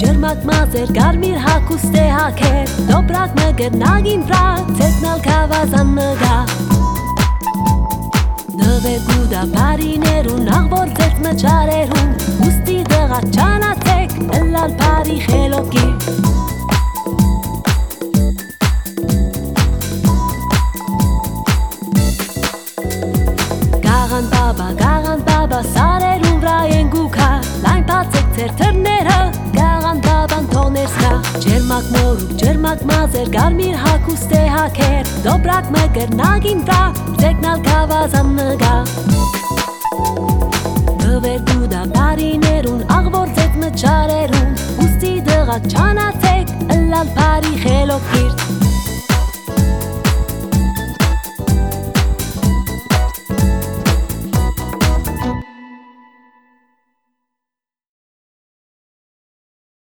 ջերմակ մազեր կարմիր հակուստ է հակեր դոբրակ մգրնագին վրա ցետնալ կավազան նգա Նվեգուդա բարիներուն աղբոր ձեծ մճարերուն ուստի դղա չանացեք ըլլալ բարի խելոքի Գաղան բաբա, գաղան բաբա, սարերուն վրա են գուքա Լայն բացեք ձեր թրները, Ջերմակ նորուկ, ջերմակ մազեր, գարմիր հակուստ է հակեր Դոբրակ մգրնագին վրա, ձեկնալ կավազան նգա Նվեր դուդա բարիներուն, աղվոր ձետ մճարերուն Ուստի դղա չանացեք, ըլլալ բարի խելոք գիրտ